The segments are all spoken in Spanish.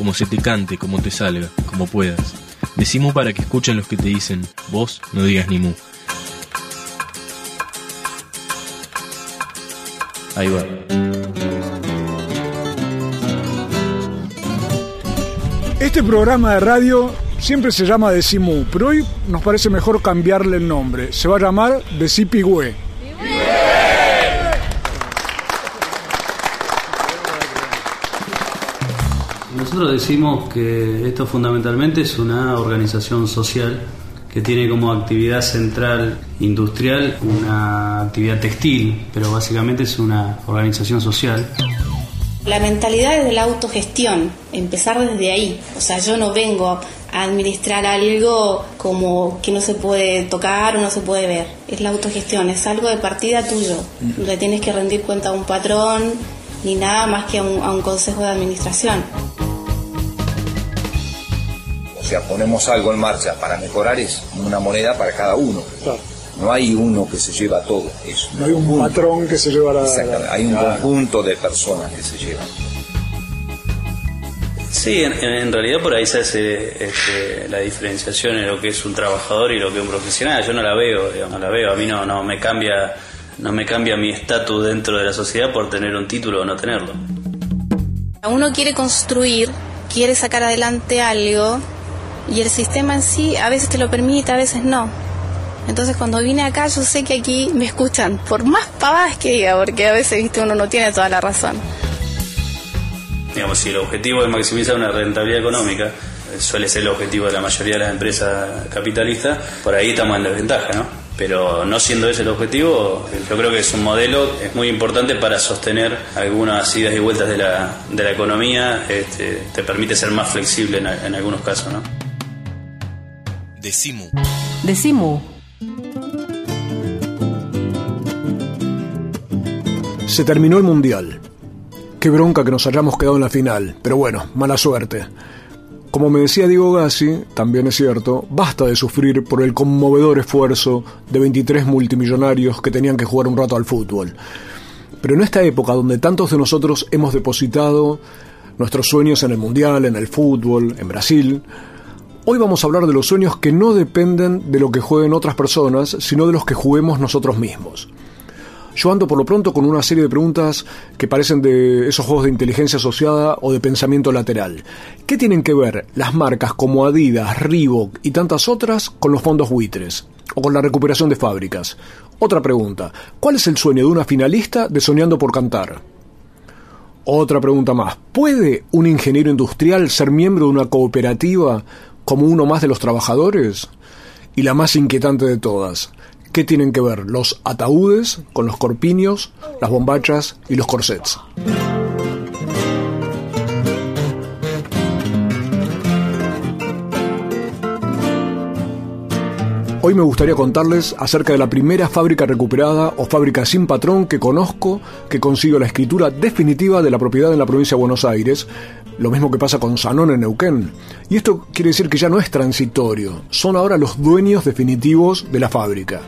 como se te cante, como te salga, como puedas. Decimu para que escuchen los que te dicen, vos no digas ni mu. Ahí va. Este programa de radio siempre se llama Decimu, pero hoy nos parece mejor cambiarle el nombre. Se va a llamar Decipigüe. Nosotros decimos que esto fundamentalmente es una organización social que tiene como actividad central industrial una actividad textil, pero básicamente es una organización social. La mentalidad es de la autogestión, empezar desde ahí. O sea, yo no vengo a administrar algo como que no se puede tocar o no se puede ver. Es la autogestión, es algo de partida tuyo. No le tienes que rendir cuenta a un patrón ni nada más que a un, a un consejo de administración. O sea, ponemos algo en marcha para mejorar es una moneda para cada uno. No hay uno que se lleva todo eso. No hay un patrón que se lleva la... Exactamente, hay un conjunto de personas que se llevan. Sí, en, en realidad por ahí se hace este, la diferenciación en lo que es un trabajador y lo que es un profesional. Yo no la veo, digamos, no la veo. A mí no, no me cambia, no me cambia mi estatus dentro de la sociedad por tener un título o no tenerlo. Uno quiere construir, quiere sacar adelante algo y el sistema en sí a veces te lo permite, a veces no. Entonces cuando vine acá yo sé que aquí me escuchan, por más pavadas que diga, porque a veces viste uno no tiene toda la razón. Digamos, si el objetivo es maximizar una rentabilidad económica, suele ser el objetivo de la mayoría de las empresas capitalistas, por ahí estamos en desventaja, ¿no? Pero no siendo ese el objetivo, yo creo que es un modelo es muy importante para sostener algunas idas y vueltas de la, de la economía, este, te permite ser más flexible en algunos casos, ¿no? Decimu. Decimu. Se terminó el Mundial. Qué bronca que nos hayamos quedado en la final, pero bueno, mala suerte. Como me decía Diego Gassi, también es cierto, basta de sufrir por el conmovedor esfuerzo de 23 multimillonarios que tenían que jugar un rato al fútbol. Pero en esta época donde tantos de nosotros hemos depositado nuestros sueños en el Mundial, en el fútbol, en Brasil, hoy vamos a hablar de los sueños que no dependen de lo que jueguen otras personas, sino de los que juguemos nosotros mismos. Yo ando por lo pronto con una serie de preguntas que parecen de esos juegos de inteligencia asociada o de pensamiento lateral. ¿Qué tienen que ver las marcas como Adidas, Reebok y tantas otras con los fondos buitres? O con la recuperación de fábricas. Otra pregunta. ¿Cuál es el sueño de una finalista de Soñando por Cantar? Otra pregunta más. ¿Puede un ingeniero industrial ser miembro de una cooperativa como uno más de los trabajadores? Y la más inquietante de todas. ¿Qué tienen que ver los ataúdes con los corpiños, las bombachas y los corsets? Hoy me gustaría contarles acerca de la primera fábrica recuperada o fábrica sin patrón que conozco que consiguió la escritura definitiva de la propiedad en la provincia de Buenos Aires, lo mismo que pasa con Sanón en Neuquén. Y esto quiere decir que ya no es transitorio, son ahora los dueños definitivos de la fábrica.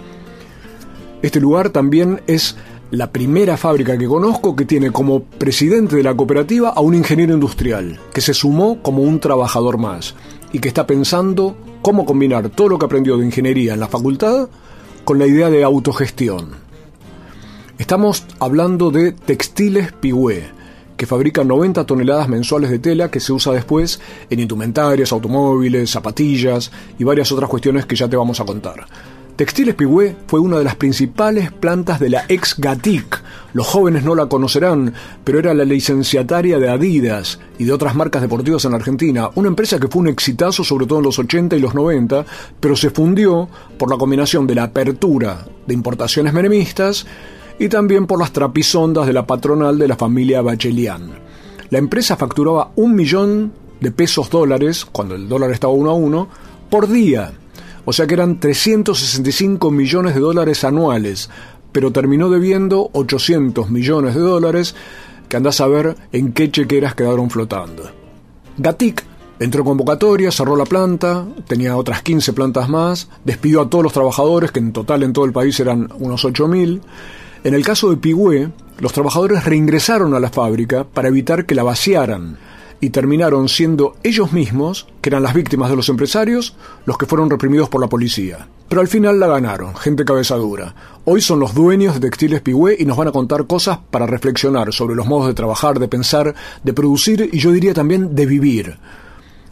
Este lugar también es la primera fábrica que conozco que tiene como presidente de la cooperativa a un ingeniero industrial, que se sumó como un trabajador más y que está pensando cómo combinar todo lo que aprendió de ingeniería en la facultad con la idea de autogestión. Estamos hablando de Textiles Pigüé, que fabrica 90 toneladas mensuales de tela que se usa después en indumentarias, automóviles, zapatillas y varias otras cuestiones que ya te vamos a contar. Textiles Pigüé fue una de las principales plantas de la ex Gatic. Los jóvenes no la conocerán, pero era la licenciataria de Adidas y de otras marcas deportivas en Argentina. Una empresa que fue un exitazo sobre todo en los 80 y los 90, pero se fundió por la combinación de la apertura de importaciones menemistas y también por las trapisondas de la patronal de la familia Bachelian. La empresa facturaba un millón de pesos dólares, cuando el dólar estaba uno a uno, por día. O sea que eran 365 millones de dólares anuales, pero terminó debiendo 800 millones de dólares que andás a ver en qué chequeras quedaron flotando. Gatic entró convocatoria, cerró la planta, tenía otras 15 plantas más, despidió a todos los trabajadores, que en total en todo el país eran unos 8.000. En el caso de Pigüé, los trabajadores reingresaron a la fábrica para evitar que la vaciaran y terminaron siendo ellos mismos, que eran las víctimas de los empresarios, los que fueron reprimidos por la policía. Pero al final la ganaron, gente cabezadura. Hoy son los dueños de Textiles Pigüé y nos van a contar cosas para reflexionar sobre los modos de trabajar, de pensar, de producir y yo diría también de vivir.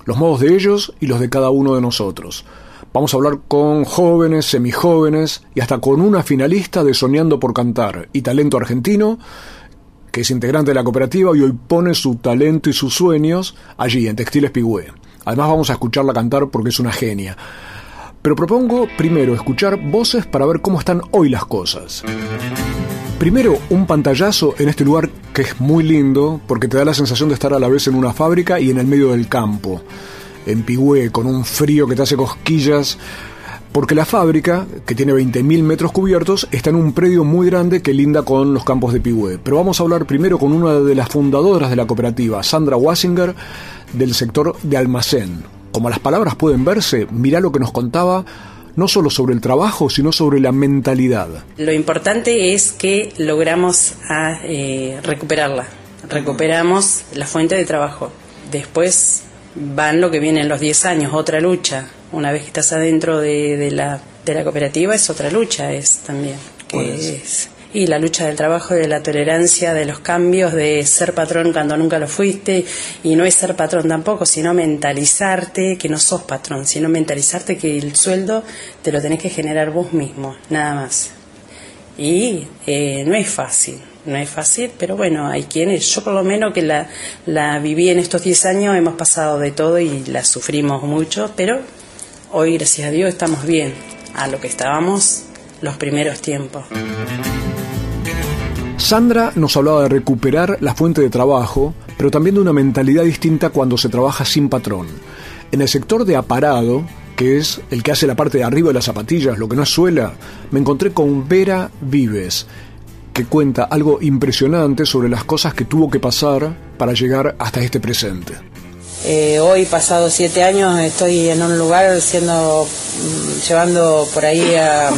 Los modos de ellos y los de cada uno de nosotros. Vamos a hablar con jóvenes, semijóvenes y hasta con una finalista de Soñando por Cantar y Talento Argentino que es integrante de la cooperativa y hoy pone su talento y sus sueños allí, en Textiles Pigüé. Además vamos a escucharla cantar porque es una genia. Pero propongo primero escuchar voces para ver cómo están hoy las cosas. Primero, un pantallazo en este lugar que es muy lindo porque te da la sensación de estar a la vez en una fábrica y en el medio del campo. En Pigüé, con un frío que te hace cosquillas, porque la fábrica, que tiene 20.000 metros cubiertos, está en un predio muy grande que linda con los campos de Pigüé. Pero vamos a hablar primero con una de las fundadoras de la cooperativa, Sandra Wasinger, del sector de almacén. Como las palabras pueden verse, mirá lo que nos contaba no solo sobre el trabajo, sino sobre la mentalidad. Lo importante es que logramos ah, eh, recuperarla, recuperamos la fuente de trabajo. Después van lo que vienen los 10 años, otra lucha, una vez que estás adentro de, la, de la cooperativa es otra lucha, es también. y la lucha del trabajo, de la tolerancia, de los cambios, de ser patrón cuando nunca lo fuiste, y no es ser patrón tampoco, sino mentalizarte que no sos patrón, sino mentalizarte que el sueldo te lo tenés que generar vos mismo, nada más. Y eh, no es fácil, no es fácil, pero bueno, hay quienes, yo por lo menos que la, la viví en estos 10 años, hemos pasado de todo y la sufrimos mucho, pero Hoy, gracias a Dios, estamos bien a lo que estábamos los primeros tiempos. Sandra nos hablaba de recuperar la fuente de trabajo, pero también de una mentalidad distinta cuando se trabaja sin patrón. En el sector de aparado, que es el que hace la parte de arriba de las zapatillas, lo que no suela, me encontré con Vera Vives, que cuenta algo impresionante sobre las cosas que tuvo que pasar para llegar hasta este presente. Eh, hoy, pasado siete años, estoy en un lugar siendo, mm, llevando por ahí a,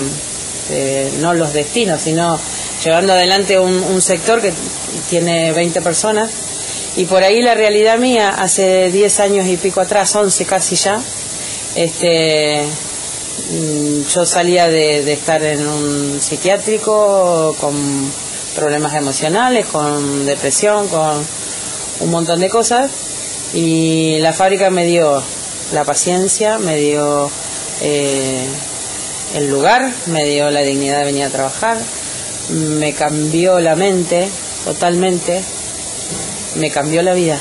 eh, no los destinos, sino llevando adelante un, sector que tiene 20 personas. Y por ahí la realidad mía, hace 10 años y pico atrás, 11 casi ya, este, mm, yo salía de, de estar en un psiquiátrico con problemas emocionales, con depresión, con un montón de cosas y la fábrica me dio la paciencia, me dio eh, el lugar, me dio la dignidad de venir a trabajar, me cambió la mente totalmente, me cambió la vida.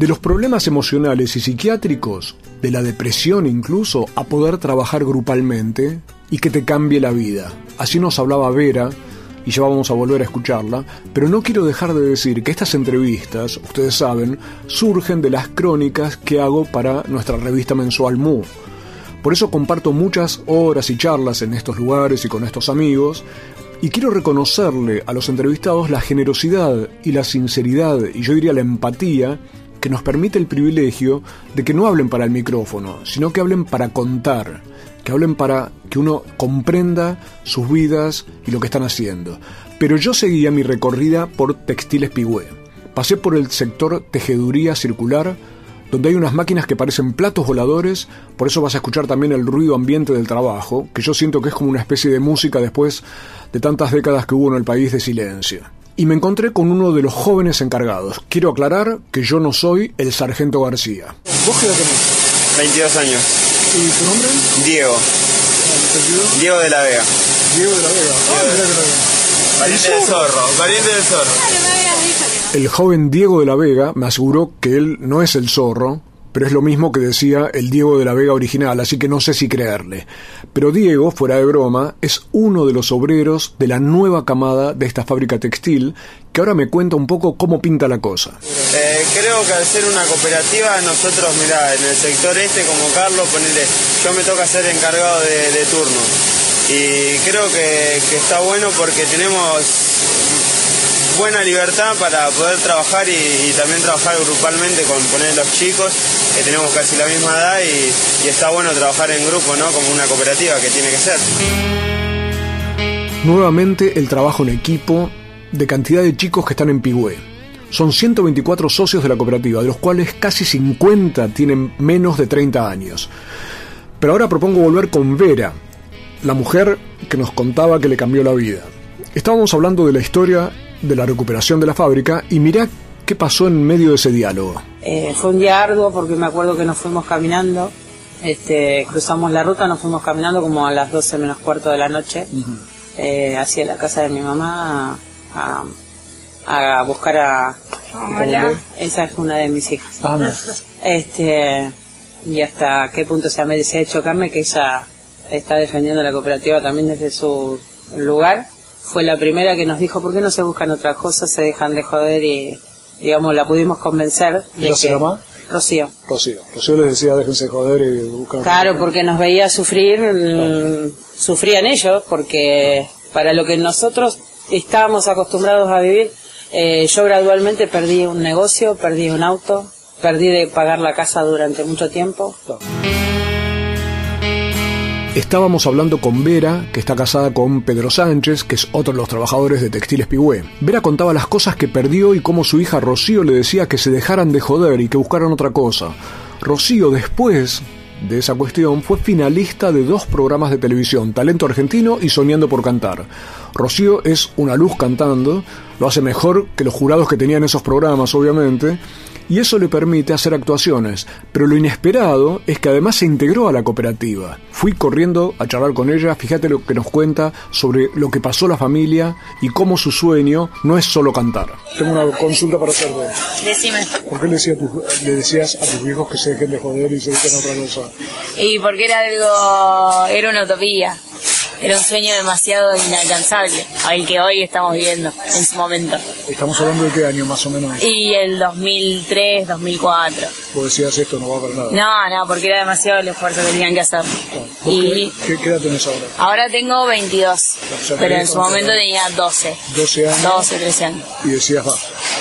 De los problemas emocionales y psiquiátricos, de la depresión incluso, a poder trabajar grupalmente y que te cambie la vida. Así nos hablaba Vera, y ya vamos a volver a escucharla, pero no quiero dejar de decir que estas entrevistas, ustedes saben, surgen de las crónicas que hago para nuestra revista mensual Mu. Por eso comparto muchas horas y charlas en estos lugares y con estos amigos, y quiero reconocerle a los entrevistados la generosidad y la sinceridad, y yo diría la empatía, que nos permite el privilegio de que no hablen para el micrófono, sino que hablen para contar, que hablen para que uno comprenda sus vidas y lo que están haciendo. Pero yo seguía mi recorrida por Textiles Pigüé. Pasé por el sector tejeduría circular, donde hay unas máquinas que parecen platos voladores, por eso vas a escuchar también el ruido ambiente del trabajo, que yo siento que es como una especie de música después de tantas décadas que hubo en el país de silencio. Y me encontré con uno de los jóvenes encargados. Quiero aclarar que yo no soy el sargento García. ¿Vos qué edad tenés? 22 años. ¿Y tu nombre? Diego. Diego de la Vega. Diego de la Vega. Ah, Pariente del zorro, pariente del zorro. El joven Diego de la Vega me aseguró que él no es el zorro, pero es lo mismo que decía el Diego de la Vega original, así que no sé si creerle. Pero Diego, fuera de broma, es uno de los obreros de la nueva camada de esta fábrica textil, que ahora me cuenta un poco cómo pinta la cosa. Eh, creo que al ser una cooperativa, nosotros, mira, en el sector este, como Carlos, ponele, yo me toca ser encargado de, turno. Y creo que está bueno porque tenemos buena libertad para poder trabajar y, también trabajar grupalmente con poner los chicos, que tenemos casi la misma edad y, está bueno trabajar en grupo, ¿no? Como una cooperativa que tiene que ser. Nuevamente el trabajo en equipo de cantidad de chicos que están en Pigüé. Son 124 socios de la cooperativa, de los cuales casi 50 tienen menos de 30 años. Pero ahora propongo volver con Vera, la mujer que nos contaba que le cambió la vida. Estábamos hablando de la historia de la recuperación de la fábrica y mirá qué pasó en medio de ese diálogo. Eh, fue un día arduo porque me acuerdo que nos fuimos caminando, este, cruzamos la ruta, nos fuimos caminando como a las 12 menos cuarto de la noche eh, hacia la casa de mi mamá a, buscar a... Esa es una de mis hijas. Ah, este, y hasta qué punto se me desea chocarme que ella está defendiendo la cooperativa también desde su lugar fue la primera que nos dijo, ¿por qué no se buscan otras cosas, se dejan de joder y, digamos, la pudimos convencer. De ¿Cómo se llama? Rocío. Rocío. Rocío les decía, déjense joder y buscan... Claro, porque nos veía sufrir, mm, sufrían ellos, porque para lo que nosotros estábamos acostumbrados a vivir, eh, yo gradualmente perdí un negocio, perdí un auto, perdí de pagar la casa durante mucho tiempo. Estábamos hablando con Vera, que está casada con Pedro Sánchez, que es otro de los trabajadores de Textiles Pigüé. Vera contaba las cosas que perdió y cómo su hija Rocío le decía que se dejaran de joder y que buscaran otra cosa. Rocío después de esa cuestión fue finalista de dos programas de televisión, Talento Argentino y Soñando por Cantar. Rocío es una luz cantando, lo hace mejor que los jurados que tenían esos programas, obviamente, y eso le permite hacer actuaciones. Pero lo inesperado es que además se integró a la cooperativa. Fui corriendo a charlar con ella, fíjate lo que nos cuenta sobre lo que pasó la familia y cómo su sueño no es solo cantar. Tengo una consulta para hacerte. Decime. ¿Por qué le, le decías a tus hijos que se dejen de joder y se dediquen a otra cosa? Y porque era algo, era una utopía era un sueño demasiado inalcanzable al que hoy estamos viviendo en su momento. ¿Estamos hablando de qué año más o menos? Y el 2003, 2004. Vos decías esto no va a haber nada. No, no, porque era demasiado el esfuerzo que tenían que hacer. y qué, qué, edad tenés ahora? Ahora tengo 22, pero en su momento tenía 12. 12 años. 12, 13 años. Y decías va.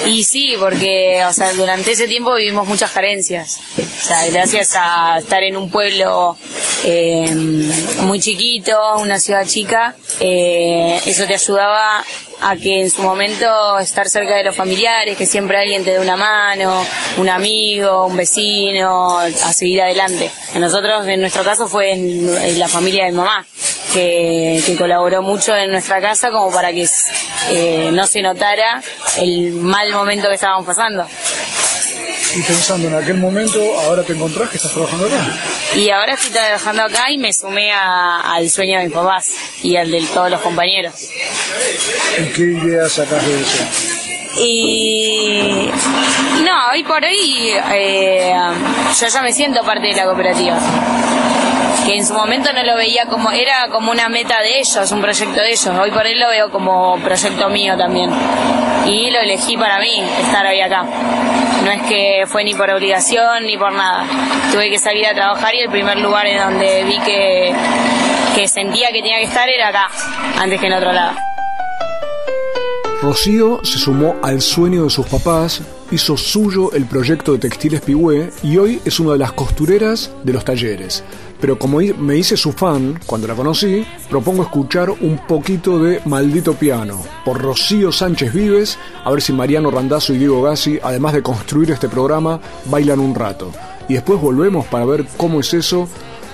Y sí, porque o sea, durante ese tiempo vivimos muchas carencias. O sea, gracias a estar en un pueblo eh, muy chiquito, una ciudad chica, eh, eso te ayudaba a que en su momento estar cerca de los familiares, que siempre alguien te dé una mano, un amigo, un vecino, a seguir adelante. En nosotros, en nuestro caso, fue en, la familia de mamá, que, colaboró mucho en nuestra casa como para que eh, no se notara el mal momento que estábamos pasando. Y pensando en aquel momento, ahora te encontrás que estás trabajando acá. Y ahora estoy trabajando acá y me sumé al sueño de mis papás y al de todos los compañeros. ¿Y qué ideas sacas de eso? Y no, hoy por hoy eh, yo ya me siento parte de la cooperativa que en su momento no lo veía como, era como una meta de ellos, un proyecto de ellos. Hoy por él lo veo como proyecto mío también. Y lo elegí para mí, estar hoy acá. No es que fue ni por obligación ni por nada. Tuve que salir a trabajar y el primer lugar en donde vi que, que sentía que tenía que estar era acá, antes que en otro lado. Rocío se sumó al sueño de sus papás, hizo suyo el proyecto de Textiles Pigüé y hoy es una de las costureras de los talleres. Pero como me hice su fan cuando la conocí, propongo escuchar un poquito de Maldito Piano por Rocío Sánchez Vives, a ver si Mariano Randazzo y Diego Gassi, además de construir este programa, bailan un rato. Y después volvemos para ver cómo es eso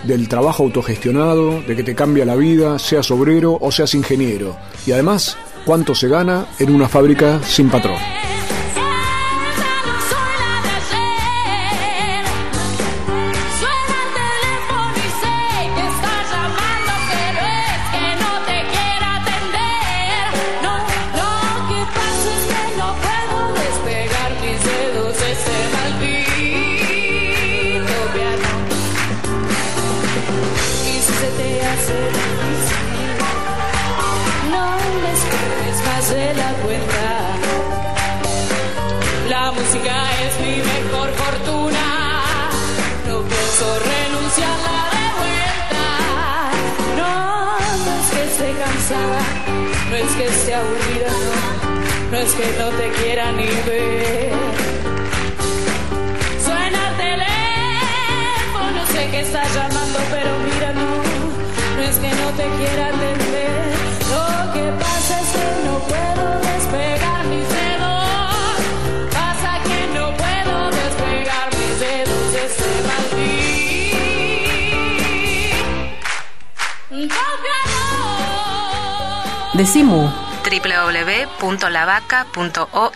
del trabajo autogestionado, de que te cambia la vida, seas obrero o seas ingeniero. Y además, cuánto se gana en una fábrica sin patrón.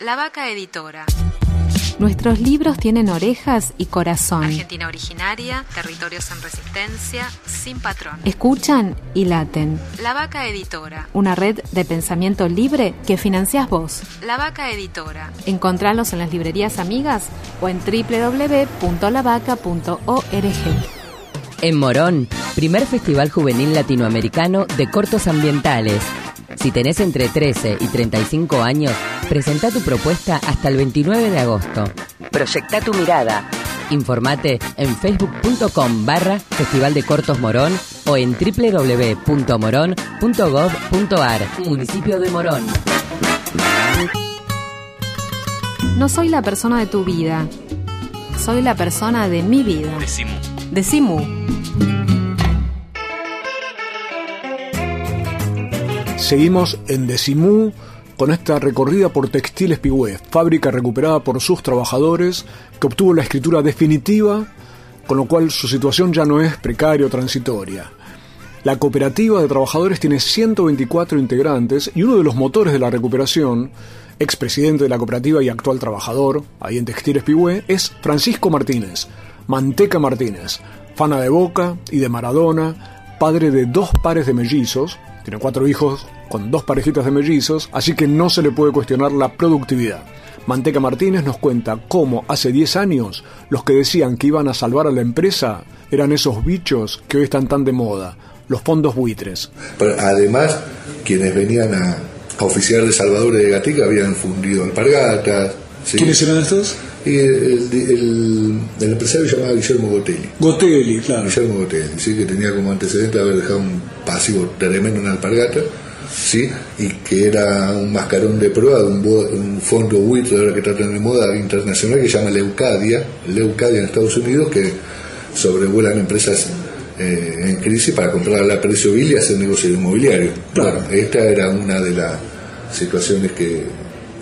La Vaca Editora. Nuestros libros tienen orejas y corazón. Argentina originaria, territorios en resistencia, sin patrón. Escuchan y laten. La Vaca Editora. Una red de pensamiento libre que financiás vos. La Vaca Editora. Encontralos en las librerías amigas o en www.lavaca.org. En Morón, primer Festival Juvenil Latinoamericano de Cortos Ambientales. Si tenés entre 13 y 35 años, presenta tu propuesta hasta el 29 de agosto. Proyecta tu mirada. Informate en facebook.com barra Festival de Cortos Morón o en www.morón.gov.ar Municipio de Morón. No soy la persona de tu vida. Soy la persona de mi vida. Decimu. Decimu. Seguimos en Decimú con esta recorrida por Textiles Pigüé, fábrica recuperada por sus trabajadores, que obtuvo la escritura definitiva, con lo cual su situación ya no es precaria o transitoria. La cooperativa de trabajadores tiene 124 integrantes y uno de los motores de la recuperación, expresidente de la cooperativa y actual trabajador, ahí en Textiles Pigüé, es Francisco Martínez, Manteca Martínez, fana de Boca y de Maradona, padre de dos pares de mellizos, tiene cuatro hijos con dos parejitas de mellizos, así que no se le puede cuestionar la productividad. Manteca Martínez nos cuenta cómo hace 10 años los que decían que iban a salvar a la empresa eran esos bichos que hoy están tan de moda, los fondos buitres. Pero además, quienes venían a, a oficiar de salvadores de Gatica habían fundido alpargatas. ¿sí? ¿Quiénes eran estos? Y el, el- el empresario se llamaba Guillermo Gotelli. Gotelli, claro. Guillermo Gotelli, ¿sí? que tenía como antecedente haber dejado un pasivo tremendo en alpargata, ¿sí? y que era un mascarón de prueba de un, un fondo buitre ahora que está tan de moda internacional que se llama Leucadia, Leucadia en Estados Unidos, que sobrevuelan empresas eh, en crisis para comprarla a precio vil y hacer negocio inmobiliario. Bueno, esta era una de las situaciones que,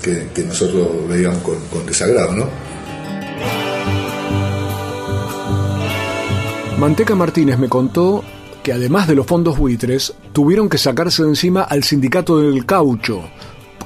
que- que nosotros veíamos con, con desagrado, ¿no? Manteca Martínez me contó que además de los fondos buitres, tuvieron que sacarse de encima al sindicato del caucho,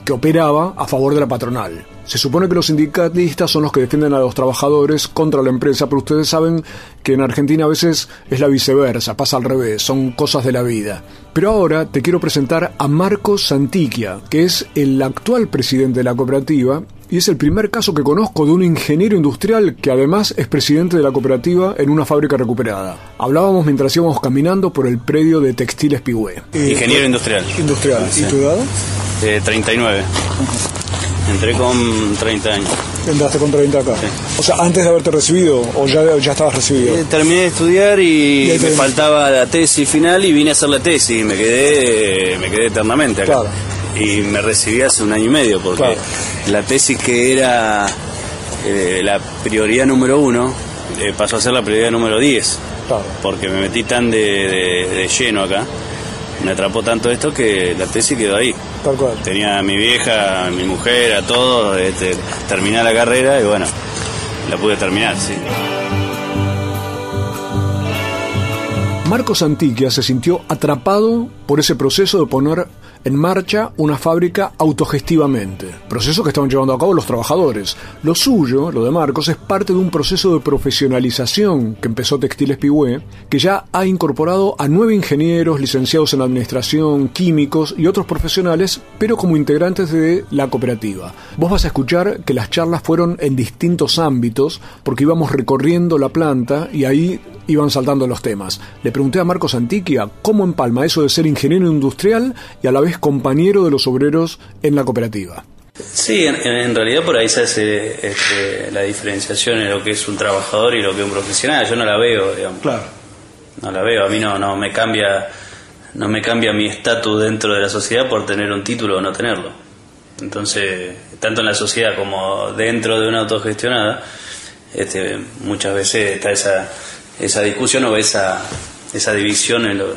que operaba a favor de la patronal. Se supone que los sindicalistas son los que defienden a los trabajadores contra la empresa, pero ustedes saben que en Argentina a veces es la viceversa, pasa al revés, son cosas de la vida. Pero ahora te quiero presentar a Marcos Santiquia, que es el actual presidente de la cooperativa y es el primer caso que conozco de un ingeniero industrial que además es presidente de la cooperativa en una fábrica recuperada. Hablábamos mientras íbamos caminando por el predio de Textiles Pigüé. Ingeniero industrial. Industrial. ¿Y tu edad? Eh, 39. Entré con 30 años. Entraste con 30 acá. O sea, antes de haberte recibido o ya, ya estabas recibido. Eh, Terminé de estudiar y, me faltaba la tesis final y vine a hacer la tesis y me quedé, me quedé eternamente acá. Claro. Y me recibí hace un año y medio porque Claro. la tesis que era eh, la prioridad número uno eh, pasó a ser la prioridad número 10. Claro. Porque me metí tan de, de- de lleno acá, me atrapó tanto esto que la tesis quedó ahí. Tal cual. Tenía a mi vieja, a mi mujer, a todos, este, terminé la carrera y bueno, la pude terminar, sí. Marcos Antiquia se sintió atrapado por ese proceso de poner en marcha una fábrica autogestivamente, proceso que estaban llevando a cabo los trabajadores. Lo suyo, lo de Marcos, es parte de un proceso de profesionalización que empezó Textiles Pigüé, que ya ha incorporado a nueve ingenieros, licenciados en administración, químicos y otros profesionales, pero como integrantes de la cooperativa. Vos vas a escuchar que las charlas fueron en distintos ámbitos, porque íbamos recorriendo la planta y ahí iban saltando los temas. Le pregunté a Marcos Antiquia cómo empalma eso de ser ingeniero industrial y a la vez compañero de los obreros en la cooperativa. Sí, en, en realidad por ahí se hace este, la diferenciación en lo que es un trabajador y lo que es un profesional. Yo no la veo, digamos. Claro. No la veo. A mí no, no me cambia, no me cambia mi estatus dentro de la sociedad por tener un título o no tenerlo. Entonces, tanto en la sociedad como dentro de una autogestionada, este, muchas veces está esa esa discusión o esa, esa división en lo,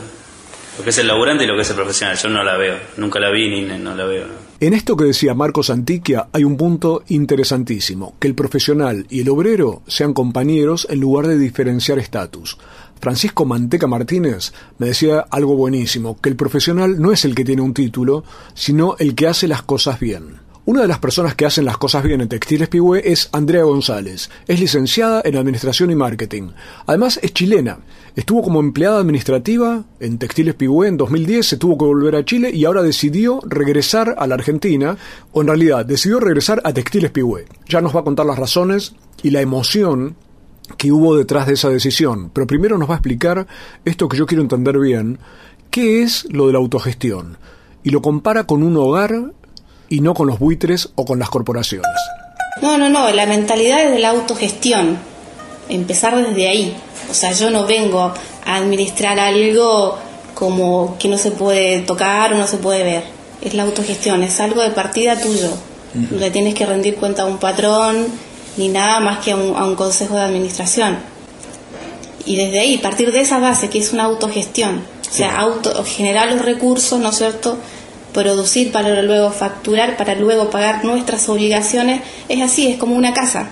lo que es el laburante y lo que es el profesional. Yo no la veo, nunca la vi ni no la veo. En esto que decía Marcos Antiquia hay un punto interesantísimo, que el profesional y el obrero sean compañeros en lugar de diferenciar estatus. Francisco Manteca Martínez me decía algo buenísimo, que el profesional no es el que tiene un título, sino el que hace las cosas bien. Una de las personas que hacen las cosas bien en Textiles Pigüé es Andrea González. Es licenciada en Administración y Marketing. Además es chilena. Estuvo como empleada administrativa en Textiles Pigüé en 2010, se tuvo que volver a Chile y ahora decidió regresar a la Argentina, o en realidad decidió regresar a Textiles Pigüé. Ya nos va a contar las razones y la emoción que hubo detrás de esa decisión. Pero primero nos va a explicar esto que yo quiero entender bien, qué es lo de la autogestión. Y lo compara con un hogar y no con los buitres o con las corporaciones. No, no, no, la mentalidad es de la autogestión, empezar desde ahí. O sea, yo no vengo a administrar algo como que no se puede tocar o no se puede ver. Es la autogestión, es algo de partida tuyo. No le tienes que rendir cuenta a un patrón ni nada más que a un, a un consejo de administración. Y desde ahí, partir de esa base que es una autogestión, o sea, auto, generar los recursos, ¿no es cierto?, producir para luego facturar, para luego pagar nuestras obligaciones, es así, es como una casa.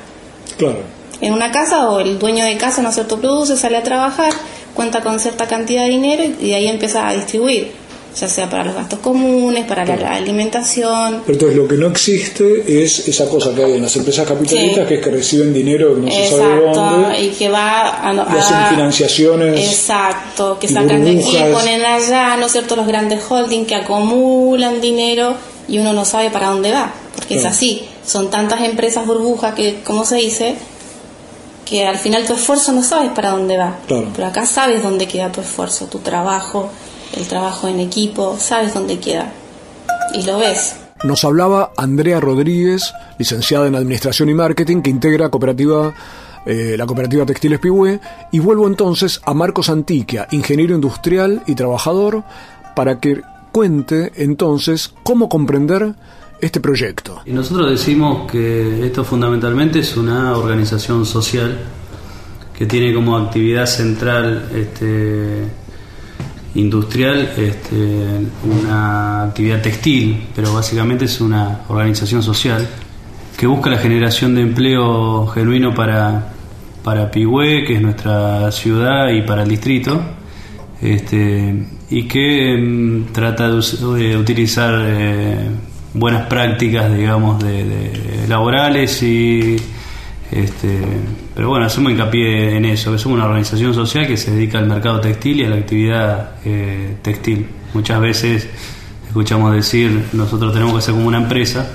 Claro. En una casa o el dueño de casa, ¿no es cierto?, produce, sale a trabajar, cuenta con cierta cantidad de dinero y de ahí empieza a distribuir, ya sea para los gastos comunes, para la, la alimentación. Pero entonces lo que no existe es esa cosa que hay en las empresas capitalistas, Sí. que es que reciben dinero no se sabe dónde y que va a, y hacen financiaciones. Exacto, que y sacan de aquí, burbujas. ponen allá, ¿no es cierto? Los grandes holding que acumulan dinero y uno no sabe para dónde va, porque es así. Son tantas empresas burbujas que, como se dice, que al final tu esfuerzo no sabes para dónde va. Claro. Pero acá sabes dónde queda tu esfuerzo, tu trabajo, el trabajo en equipo, sabes dónde queda. Y lo ves. Nos hablaba Andrea Rodríguez, licenciada en Administración y Marketing, que integra cooperativa, eh, la cooperativa Textiles Pigüé, y vuelvo entonces a Marcos Antiquia, ingeniero industrial y trabajador, para que cuente entonces cómo comprender este proyecto. Y nosotros decimos que esto fundamentalmente es una organización social que tiene como actividad central este, industrial este, una actividad textil, pero básicamente es una organización social que busca la generación de empleo genuino para, para Pigüé, que es nuestra ciudad, y para el distrito, este, y que mm, trata de, utilizar eh, buenas prácticas, digamos, de laborales y este, pero bueno, hacemos hincapié en eso, que somos una organización social que se dedica al mercado textil y a la actividad eh, textil. Muchas veces escuchamos decir, nosotros tenemos que ser como una empresa,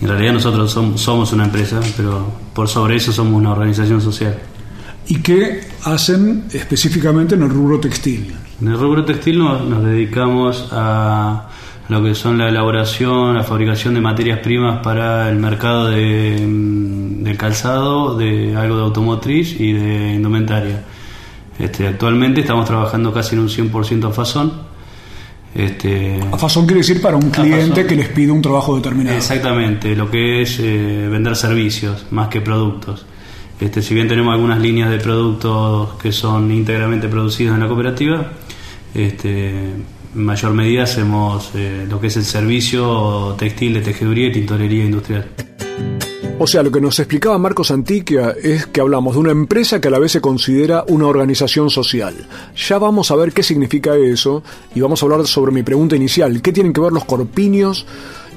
en realidad nosotros som- somos una empresa, pero por sobre eso somos una organización social. ¿Y qué hacen específicamente en el rubro textil? En el rubro textil nos, nos dedicamos a lo que son la elaboración, la fabricación de materias primas para el mercado de, mm, del calzado, de algo de automotriz y de indumentaria. Este, actualmente estamos trabajando casi en un 100% a Fasón. Este, A Fasón quiere decir para un cliente que les pide un trabajo determinado. Exactamente, lo que es eh, vender servicios más que productos. Este, si bien tenemos algunas líneas de productos que son íntegramente producidos en la cooperativa, este, en mayor medida hacemos eh, lo que es el servicio textil de tejeduría y tintorería industrial. O sea, lo que nos explicaba Marcos Antiquia es que hablamos de una empresa que a la vez se considera una organización social. Ya vamos a ver qué significa eso y vamos a hablar sobre mi pregunta inicial, ¿qué tienen que ver los corpiños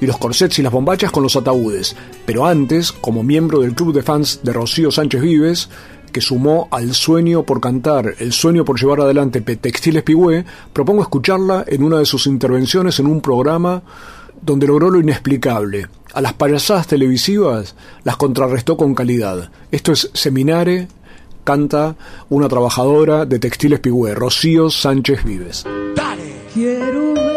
y los corsets y las bombachas con los ataúdes? Pero antes, como miembro del club de fans de Rocío Sánchez Vives, que sumó al sueño por cantar, el sueño por llevar adelante Textiles Pigüé, propongo escucharla en una de sus intervenciones en un programa donde logró lo inexplicable. A las payasadas televisivas las contrarrestó con calidad. Esto es Seminare, canta una trabajadora de Textiles Pigüé, Rocío Sánchez Vives. Ver, quiero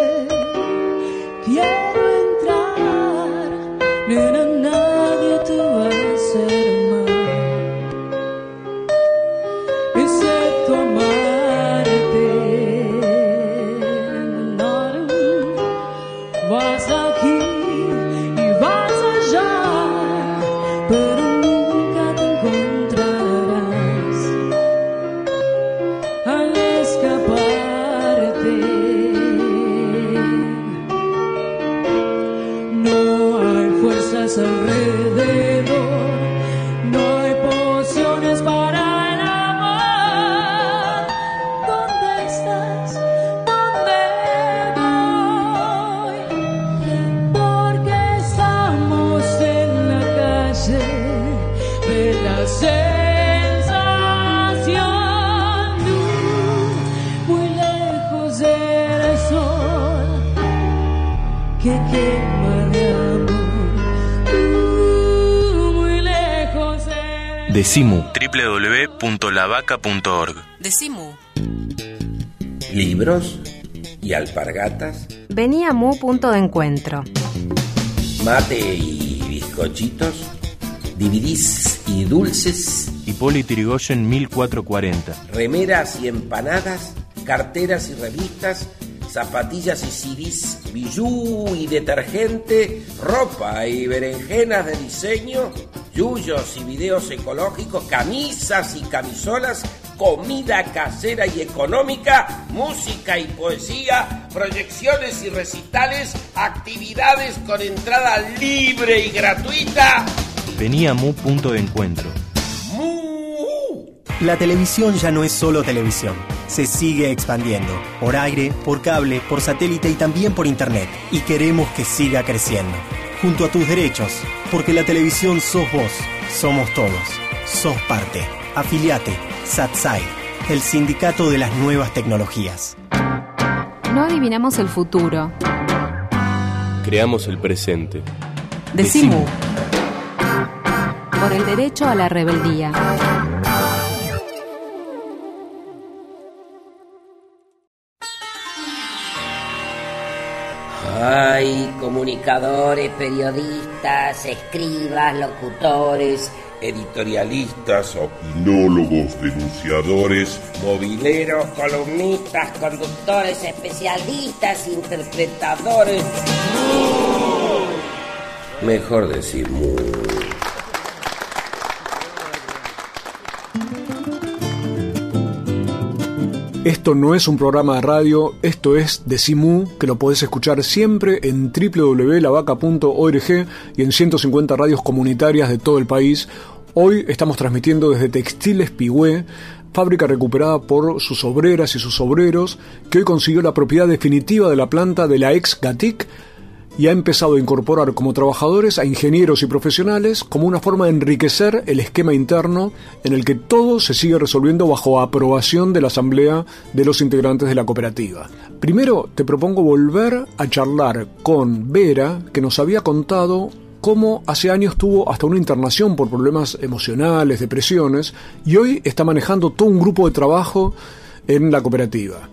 Decimu. www.lavaca.org. Decimu. Libros y alpargatas, Venía Mu punto de encuentro. mate y bizcochitos, dividís y dulces, Hipólito Yrigoyen 1440. remeras y empanadas, carteras y revistas, zapatillas y CDs, bijú y detergente, ropa y berenjenas de diseño, yuyos y videos ecológicos, camisas y camisolas, comida casera y económica, música y poesía, proyecciones y recitales, actividades con entrada libre y gratuita. Venía Mu punto de encuentro. La televisión ya no es solo televisión, se sigue expandiendo, por aire, por cable, por satélite y también por internet. Y queremos que siga creciendo. Junto a tus derechos, porque la televisión sos vos, somos todos, sos parte. Afiliate, SATSAI, el sindicato de las nuevas tecnologías. No adivinamos el futuro. Creamos el presente. Decimu. Por el derecho a la rebeldía. Hay comunicadores, periodistas, escribas, locutores, editorialistas, opinólogos, denunciadores, mobileros, columnistas, conductores, especialistas, interpretadores. Mejor decir mu. Esto no es un programa de radio, esto es Decimu, que lo podés escuchar siempre en www.lavaca.org y en 150 radios comunitarias de todo el país. Hoy estamos transmitiendo desde Textiles Pigüé, fábrica recuperada por sus obreras y sus obreros, que hoy consiguió la propiedad definitiva de la planta de la ex Gatic y ha empezado a incorporar como trabajadores a ingenieros y profesionales como una forma de enriquecer el esquema interno en el que todo se sigue resolviendo bajo aprobación de la asamblea de los integrantes de la cooperativa. Primero te propongo volver a charlar con Vera, que nos había contado cómo hace años tuvo hasta una internación por problemas emocionales, depresiones, y hoy está manejando todo un grupo de trabajo en la cooperativa.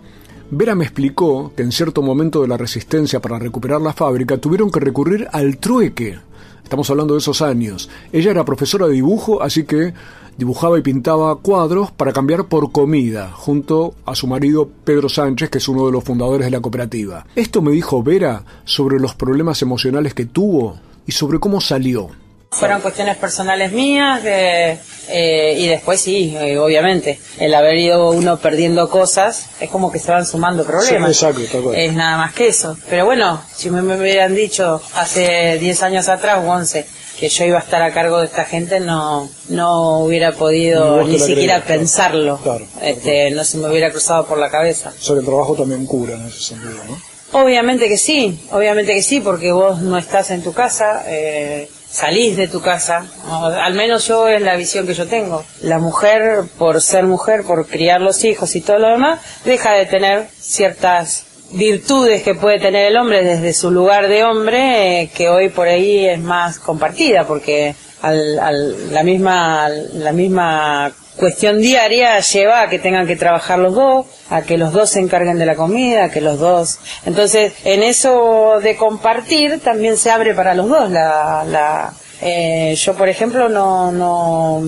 Vera me explicó que en cierto momento de la resistencia para recuperar la fábrica tuvieron que recurrir al trueque. Estamos hablando de esos años. Ella era profesora de dibujo, así que dibujaba y pintaba cuadros para cambiar por comida, junto a su marido Pedro Sánchez, que es uno de los fundadores de la cooperativa. Esto me dijo Vera sobre los problemas emocionales que tuvo y sobre cómo salió. Fueron cuestiones personales mías que, eh, y después sí, eh, obviamente, el haber ido uno perdiendo cosas es como que se van sumando problemas. Sí, exacto. Es nada más que eso. Pero bueno, si me, me hubieran dicho hace 10 años atrás o 11 que yo iba a estar a cargo de esta gente no no hubiera podido ni siquiera creías, pensarlo Claro, este no se me hubiera cruzado por la cabeza O sea que el trabajo también cura en ese sentido, ¿no? obviamente que sí obviamente que sí porque vos no estás en tu casa eh, salís de tu casa al menos yo es la visión que yo tengo. La mujer por ser mujer por criar los hijos y todo lo demás deja de tener ciertas virtudes que puede tener el hombre desde su lugar de hombre, eh, que hoy por ahí es más compartida, porque al, al- la misma la misma cuestión diaria lleva a que tengan que trabajar los dos, a que los dos se encarguen de la comida, a que los dos. Entonces, en eso de compartir también se abre para los dos. La, la, eh, yo, por ejemplo, no, no,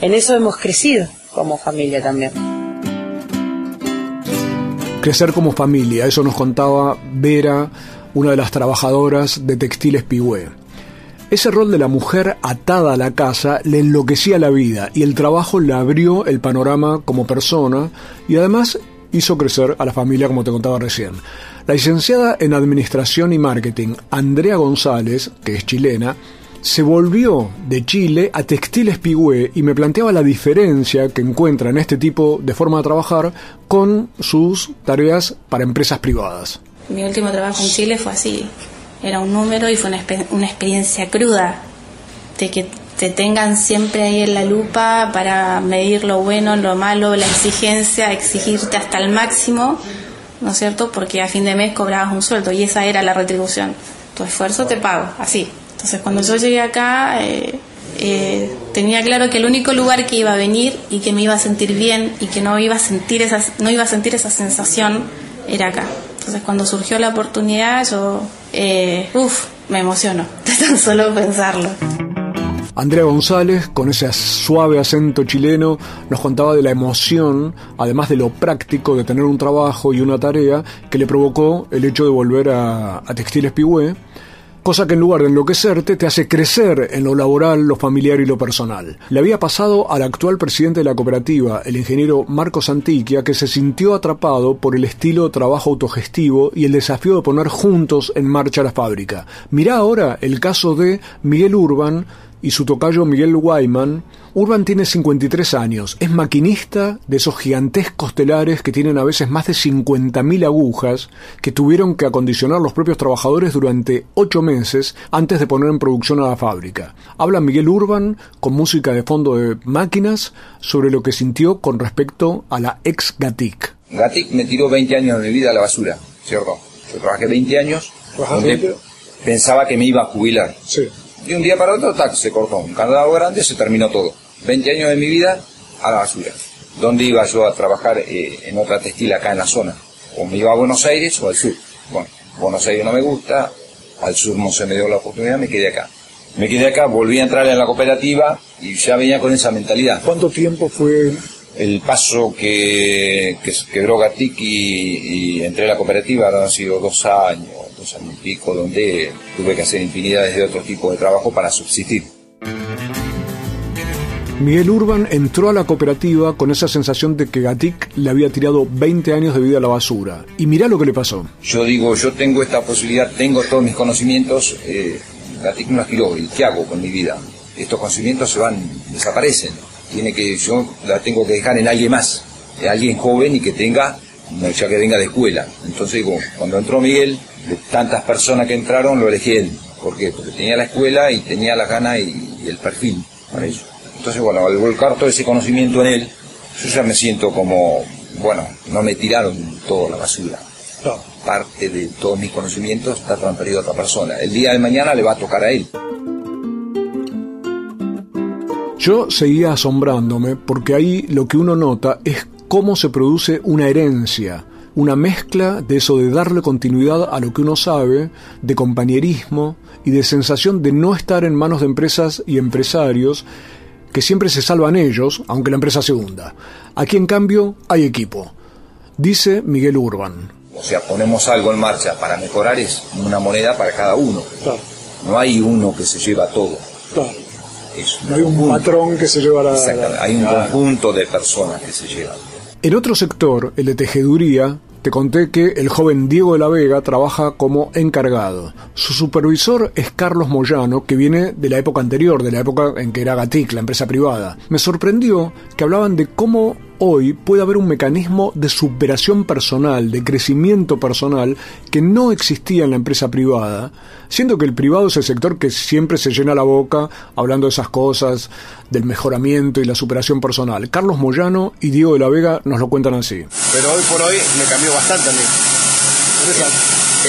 en eso hemos crecido como familia también. Crecer como familia, eso nos contaba Vera, una de las trabajadoras de Textiles Pigüé. Ese rol de la mujer atada a la casa le enloquecía la vida y el trabajo le abrió el panorama como persona y además hizo crecer a la familia como te contaba recién. La licenciada en Administración y Marketing, Andrea González, que es chilena, se volvió de Chile a Textiles Pigüé y me planteaba la diferencia que encuentra en este tipo de forma de trabajar con sus tareas para empresas privadas. Mi último trabajo en Chile fue así. Era un número y fue una, una experiencia cruda. De que te tengan siempre ahí en la lupa para medir lo bueno, lo malo, la exigencia, exigirte hasta el máximo, ¿no es cierto? Porque a fin de mes cobrabas un sueldo y esa era la retribución. Tu esfuerzo te pago, así. Entonces cuando yo llegué acá eh, eh, tenía claro que el único lugar que iba a venir y que me iba a sentir bien y que no iba a sentir esa, no iba a sentir esa sensación era acá. Entonces cuando surgió la oportunidad yo, eh, uff, me emociono de tan solo pensarlo. Andrea González, con ese suave acento chileno, nos contaba de la emoción, además de lo práctico de tener un trabajo y una tarea que le provocó el hecho de volver a, Textiles Pigüé, cosa que en lugar de enloquecerte te hace crecer en lo laboral, lo familiar y lo personal. Le había pasado al actual presidente de la cooperativa, el ingeniero Marcos Antiquia, que se sintió atrapado por el estilo de trabajo autogestivo y el desafío de poner juntos en marcha la fábrica. Mirá ahora el caso de Miguel Urban, y su tocayo Miguel Wyman. Urban tiene 53 años, es maquinista de esos gigantescos telares que tienen a veces más de 50.000 agujas que tuvieron que acondicionar los propios trabajadores durante 8 meses antes de poner en producción a la fábrica. Habla Miguel Urban con música de fondo de máquinas sobre lo que sintió con respecto a la ex Gatic. Gatic me tiró 20 años de mi vida a la basura, ¿cierto? Yo trabajé 20 años, ¿Trabajaste donde 20? pensaba que me iba a jubilar. Sí. De un día para otro, tac, se cortó. Un candado grande, se terminó todo. 20 años de mi vida a la basura. ¿Dónde iba yo a trabajar eh, en otra textil acá en la zona? O me iba a Buenos Aires o al sur. Bueno, Buenos Aires no me gusta, al sur no se me dio la oportunidad, me quedé acá. Me quedé acá, volví a entrar en la cooperativa y ya venía con esa mentalidad. ¿Cuánto tiempo fue El paso que, que quebró Gatic y, y entré a la cooperativa han sido dos años, años y pico, donde tuve que hacer infinidades de otros tipos de trabajo para subsistir. Miguel Urban entró a la cooperativa con esa sensación de que Gatic le había tirado 20 años de vida a la basura. Y mirá lo que le pasó. Yo digo, yo tengo esta posibilidad, tengo todos mis conocimientos, eh, Gatic me los tiró, ¿y qué hago con mi vida? Estos conocimientos se van, desaparecen. Tiene que, yo la tengo que dejar en alguien más, en alguien joven y que tenga, no, ya que venga de escuela. Entonces digo, cuando entró Miguel, de tantas personas que entraron, lo elegí él. ¿Por qué? Porque tenía la escuela y tenía las ganas y, y el perfil para eso. Entonces, bueno, al volcar todo ese conocimiento en él, yo ya me siento como, bueno, no me tiraron toda la basura. Parte de todos mis conocimientos está transferido a otra persona. El día de mañana le va a tocar a él. Yo seguía asombrándome porque ahí lo que uno nota es cómo se produce una herencia, una mezcla de eso de darle continuidad a lo que uno sabe, de compañerismo y de sensación de no estar en manos de empresas y empresarios que siempre se salvan ellos, aunque la empresa se hunda. Aquí en cambio hay equipo, dice Miguel Urban. O sea, ponemos algo en marcha para mejorar es una moneda para cada uno. No hay uno que se lleva todo. Es No hay un conjunto. patrón que se lleva la... Exactamente. Hay un conjunto de personas que se llevan. En otro sector, el de tejeduría, te conté que el joven Diego de la Vega trabaja como encargado. Su supervisor es Carlos Moyano, que viene de la época anterior, de la época en que era Gatic, la empresa privada. Me sorprendió que hablaban de cómo hoy puede haber un mecanismo de superación personal, de crecimiento personal, que no existía en la empresa privada, siendo que el privado es el sector que siempre se llena la boca hablando de esas cosas, del mejoramiento y la superación personal. Carlos Moyano y Diego de la Vega nos lo cuentan así. Pero hoy por hoy me cambió bastante a mí.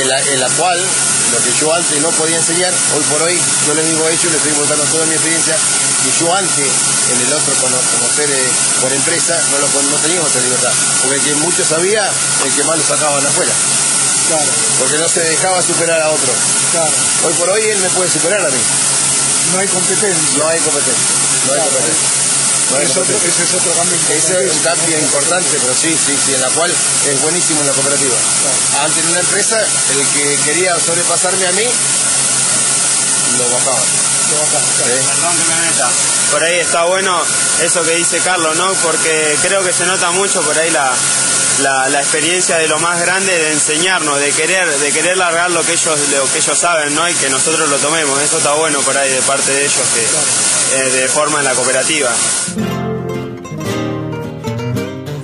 En la, en la cual lo que yo antes no podía enseñar, hoy por hoy yo le digo a ellos, le estoy contando toda mi experiencia, y yo antes en el otro conocer eh, por empresa no, lo, no teníamos esa libertad, porque el que mucho sabía, el que más lo sacaban afuera. Claro. Porque no se dejaba superar a otro. Claro. Hoy por hoy él me puede superar a mí. No hay competencia. No hay competencia. No hay competencia. No hay Es otro- ese es otro cambio Ese es un cambio importante, pero sí, sí, sí, en la cual es buenísimo en la cooperativa. Antes en una empresa, el que quería sobrepasarme a mí, lo bajaba. Lo bajaba. Perdón que me meta. Por ahí está bueno eso que dice Carlos, ¿no? Porque creo que se nota mucho por ahí la, la, la experiencia de lo más grande de enseñarnos, de querer, de querer largar lo que ellos, lo que ellos saben, ¿no? Y que nosotros lo tomemos. Eso está bueno por ahí de parte de ellos que eh, de forma en la cooperativa.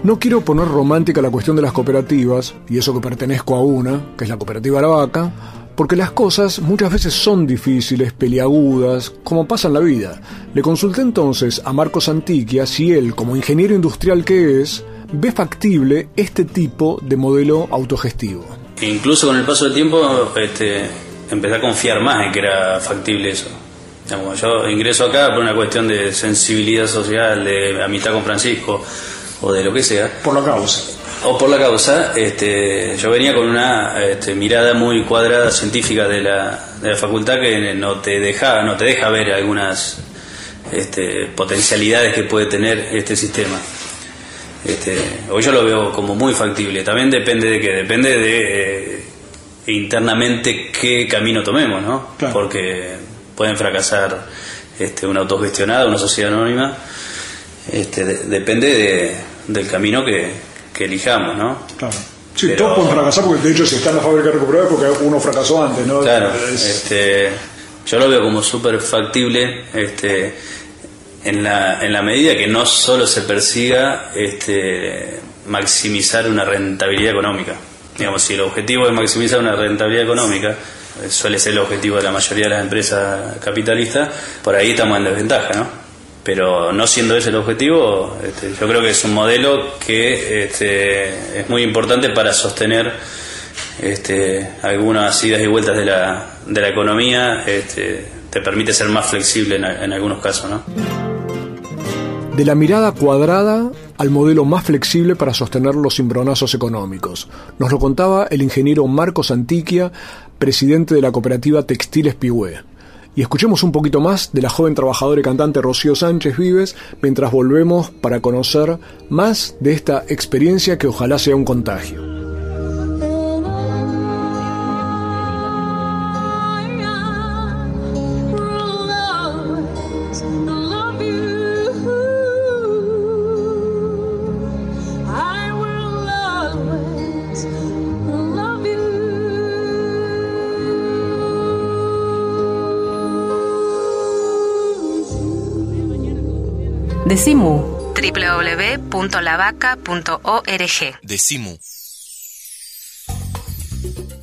No quiero poner romántica la cuestión de las cooperativas, y eso que pertenezco a una, que es la cooperativa La Vaca, porque las cosas muchas veces son difíciles, peliagudas, como pasa en la vida. Le consulté entonces a Marcos Antiquia si él, como ingeniero industrial que es, ve factible este tipo de modelo autogestivo. Incluso con el paso del tiempo este, empecé a confiar más en que era factible eso. Digamos, yo ingreso acá por una cuestión de sensibilidad social, de amistad con Francisco o de lo que sea. Por la causa. O por la causa, este, yo venía con una este, mirada muy cuadrada científica de la, de la facultad que no te deja, no te deja ver algunas este, potencialidades que puede tener este sistema. Este, hoy yo lo veo como muy factible. También depende de qué, depende de eh, internamente qué camino tomemos, ¿no? Porque pueden fracasar este, una autogestionada, una sociedad anónima. Este, de- depende de- del camino que, que elijamos, ¿no? Claro. Sí, Pero- todos pueden fracasar porque de hecho si está en la fábrica recuperada es porque uno fracasó antes, ¿no? Claro, Es- este, yo lo veo como súper factible este, en, la, en la medida que no solo se persiga este, maximizar una rentabilidad económica. Digamos, si el objetivo es maximizar una rentabilidad económica, suele ser el objetivo de la mayoría de las empresas capitalistas, por ahí estamos en desventaja, ¿no? Pero no siendo ese el objetivo, este, yo creo que es un modelo que este, es muy importante para sostener este, algunas idas y vueltas de la, de la economía, este, te permite ser más flexible en, algunos casos, ¿no? De la mirada cuadrada al modelo más flexible para sostener los cimbronazos económicos. Nos lo contaba el ingeniero Marcos Antiquia, presidente de la cooperativa Textiles Pigüé. Y escuchemos un poquito más de la joven trabajadora y cantante Rocío Sánchez Vives mientras volvemos para conocer más de esta experiencia que ojalá sea un contagio. Decimu. www.lavaca.org. Decimu.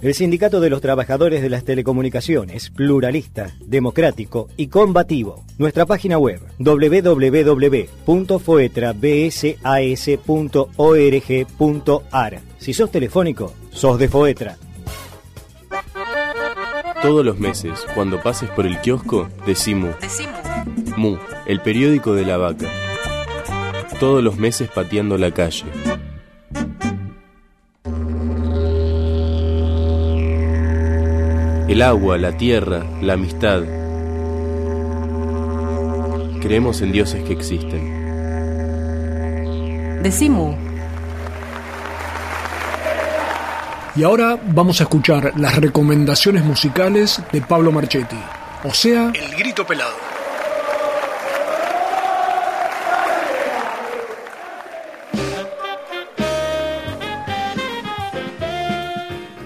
El Sindicato de los Trabajadores de las Telecomunicaciones, pluralista, democrático y combativo. Nuestra página web www.foetrabsas.org.ar. Si sos telefónico, sos de Foetra. Todos los meses, cuando pases por el kiosco, Decimu. Mu, el periódico de la vaca. Todos los meses pateando la calle. El agua, la tierra, la amistad. Creemos en dioses que existen. Decimu. Y ahora vamos a escuchar las recomendaciones musicales de Pablo Marchetti, o sea, El Grito Pelado.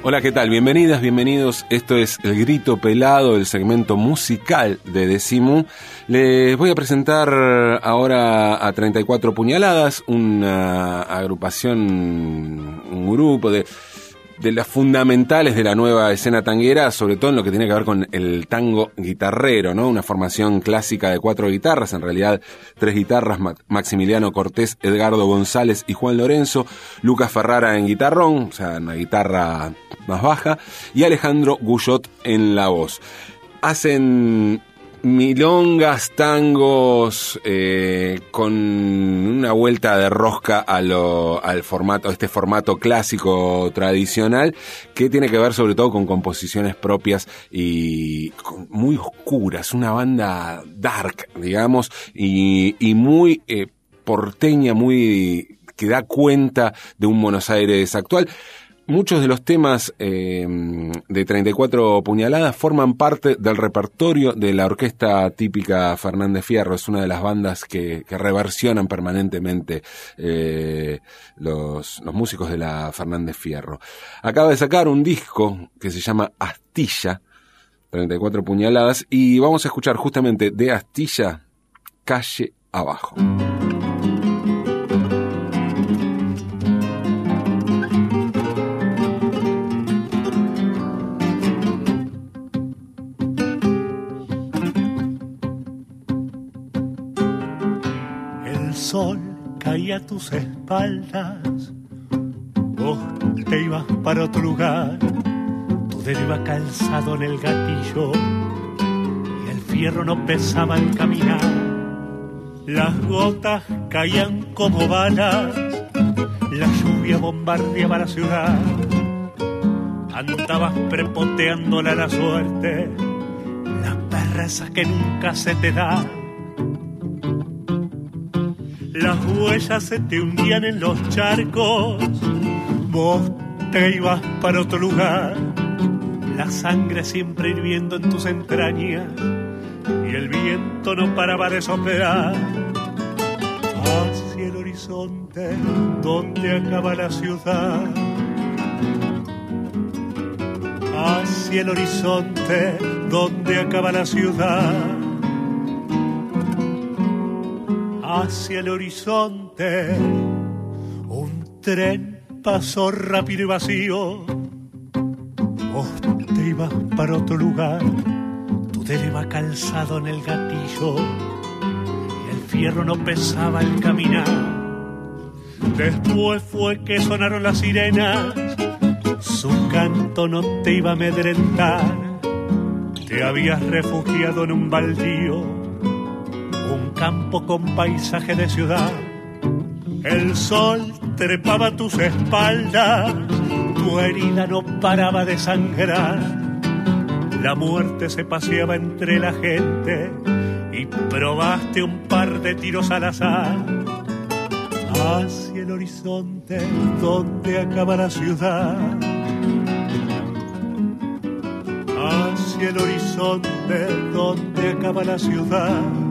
Hola, ¿qué tal? Bienvenidas, bienvenidos. Esto es El Grito Pelado, el segmento musical de Decimu. Les voy a presentar ahora a 34 Puñaladas, una agrupación, un grupo de de las fundamentales de la nueva escena tanguera, sobre todo en lo que tiene que ver con el tango guitarrero, ¿no? Una formación clásica de cuatro guitarras, en realidad tres guitarras, Maximiliano Cortés, Edgardo González y Juan Lorenzo, Lucas Ferrara en guitarrón, o sea, una guitarra más baja, y Alejandro Guyot en la voz. Hacen milongas, tangos, eh, con una vuelta de rosca a lo, al formato, este formato clásico tradicional, que tiene que ver sobre todo con composiciones propias y muy oscuras, una banda dark, digamos, y, muy eh, porteña, muy que da cuenta de un Buenos Aires actual. Muchos de los temas eh, de 34 puñaladas forman parte del repertorio de la orquesta típica Fernández Fierro. Es una de las bandas que, reversionan permanentemente eh, los, los músicos de la Fernández Fierro. Acaba de sacar un disco que se llama Astilla, 34 puñaladas, y vamos a escuchar justamente de Astilla, Calle Abajo. Sol caía a tus espaldas, vos te ibas para otro lugar, tu dedo iba calzado en el gatillo y el fierro no pesaba al caminar. Las gotas caían como balas, la lluvia bombardeaba la ciudad. Andabas prepoteándola la suerte, la perra que nunca se te da las huellas se te hundían en los charcos, vos te ibas para otro lugar, la sangre siempre hirviendo en tus entrañas. Y el viento no paraba de soplar. Hacia el horizonte donde acaba la ciudad. Hacia el horizonte donde acaba la ciudad hacia el horizonte. Un tren pasó rápido y vacío. Vos te ibas para otro lugar. Tu dedo iba calzado en el gatillo. Y el fierro no pesaba el caminar. Después fue que sonaron las sirenas. Su canto no te iba a amedrentar. Te habías refugiado en un baldío campo con paisaje de ciudad. El sol trepaba tus espaldas, tu herida no paraba de sangrar. La muerte se paseaba entre la gente y probaste un par de tiros al azar. Hacia el horizonte donde acaba la ciudad. Hacia el horizonte donde acaba la ciudad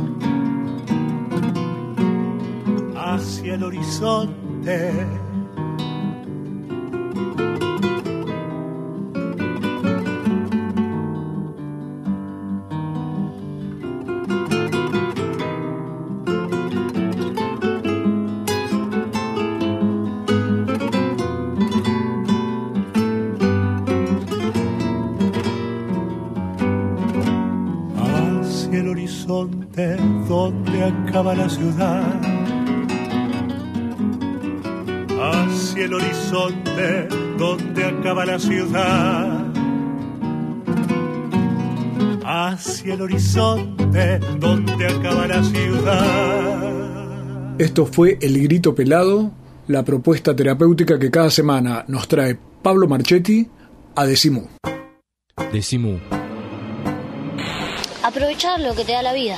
hacia el horizonte. Hacia el horizonte donde acaba la ciudad el horizonte donde acaba la ciudad. Hacia el horizonte donde acaba la ciudad. Esto fue El Grito Pelado, la propuesta terapéutica que cada semana nos trae Pablo Marchetti a Decimú. Decimú. Aprovechar lo que te da la vida.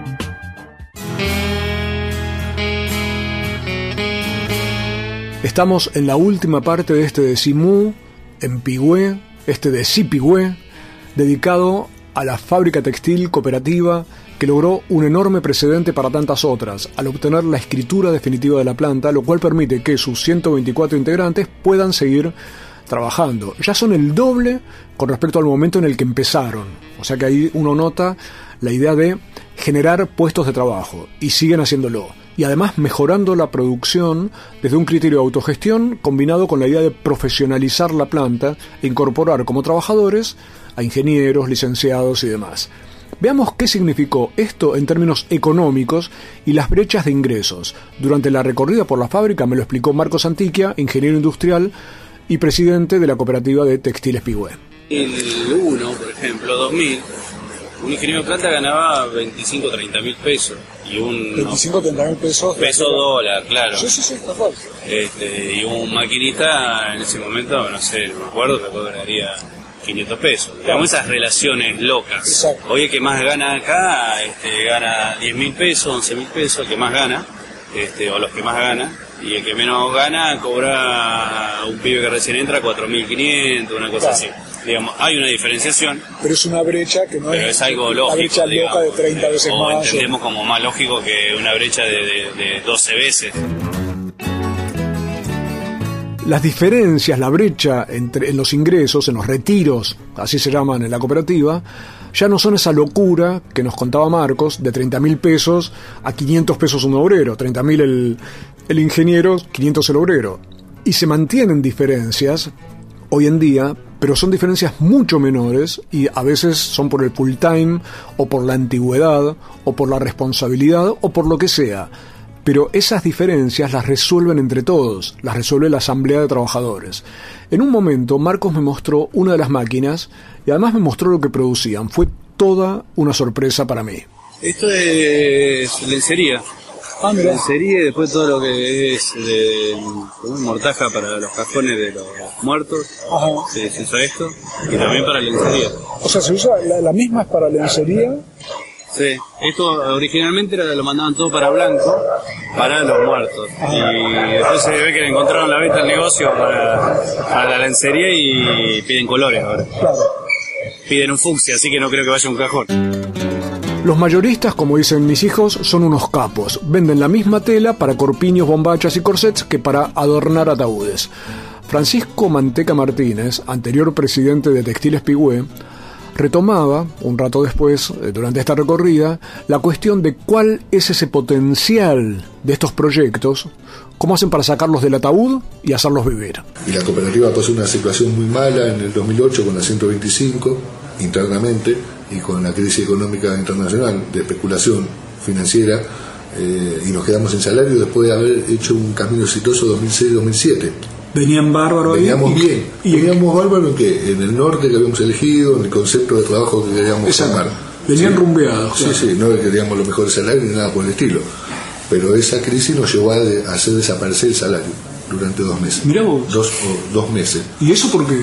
Estamos en la última parte de este de Simú, en Pigüé, este de Sipigüé, dedicado a la fábrica textil cooperativa que logró un enorme precedente para tantas otras, al obtener la escritura definitiva de la planta, lo cual permite que sus 124 integrantes puedan seguir trabajando. Ya son el doble con respecto al momento en el que empezaron. O sea que ahí uno nota la idea de generar puestos de trabajo y siguen haciéndolo y además mejorando la producción desde un criterio de autogestión combinado con la idea de profesionalizar la planta e incorporar como trabajadores a ingenieros, licenciados y demás. Veamos qué significó esto en términos económicos y las brechas de ingresos. Durante la recorrida por la fábrica me lo explicó Marcos Antiquia, ingeniero industrial y presidente de la cooperativa de Textiles Pigüé. En el 1, por ejemplo, 2000, un ingeniero de planta ganaba 25 30 mil pesos. Y un, 25 30 mil pesos. Peso dólar, claro. Sí, sí, sí, está fácil. Este, y un maquinista en ese momento, no sé, no me acuerdo, que cobraría 500 pesos. Digamos esas relaciones locas. Hoy el que más gana acá este, gana 10 mil pesos, 11 mil pesos, el que más gana, este, o los que más ganan. Y el que menos gana cobra un pibe que recién entra 4.500, una cosa así digamos, hay una diferenciación. Pero es una brecha que no pero es, es algo lógico. brecha digamos, loca de 30 veces o más. entendemos como más lógico que una brecha de, de, de 12 veces. Las diferencias, la brecha entre, en los ingresos, en los retiros, así se llaman en la cooperativa, ya no son esa locura que nos contaba Marcos de 30 mil pesos a 500 pesos un obrero, 30 mil el, el ingeniero, 500 el obrero. Y se mantienen diferencias hoy en día, pero son diferencias mucho menores y a veces son por el full time o por la antigüedad o por la responsabilidad o por lo que sea. Pero esas diferencias las resuelven entre todos, las resuelve la Asamblea de Trabajadores. En un momento Marcos me mostró una de las máquinas y además me mostró lo que producían. Fue toda una sorpresa para mí. Esto es lencería. Ah. Lencería y después todo lo que es de, mortaja para los cajones de los muertos. Ajá. Se, se usa esto. Y también para lencería. O sea, se usa, la, la misma es para lencería. Sí, esto originalmente era, lo mandaban todo para blanco, para los muertos. Y después se ve que le encontraron la venta al negocio para, para la lencería y piden colores ahora. Piden un fucsia, así que no creo que vaya un cajón. Los mayoristas, como dicen mis hijos, son unos capos. Venden la misma tela para corpiños, bombachas y corsets que para adornar ataúdes. Francisco Manteca Martínez, anterior presidente de Textiles Pigüé, retomaba, un rato después, eh, durante esta recorrida, la cuestión de cuál es ese potencial de estos proyectos, cómo hacen para sacarlos del ataúd y hacerlos vivir. Y la cooperativa pasó una situación muy mala en el 2008 con la 125 internamente y con la crisis económica internacional de especulación financiera eh, y nos quedamos sin salario después de haber hecho un camino exitoso 2006-2007. Venían bárbaros. Veníamos y- bien. y- Veníamos bárbaro en qué? En el norte que habíamos elegido, en el concepto de trabajo que queríamos formar. Venían Sí. rumbeados, Sí, claro. sí, no queríamos los mejores salarios ni nada por el estilo. Pero esa crisis nos llevó a hacer desaparecer el salario durante dos meses. Mirá vos. Dos, o- dos meses. ¿Y eso por qué?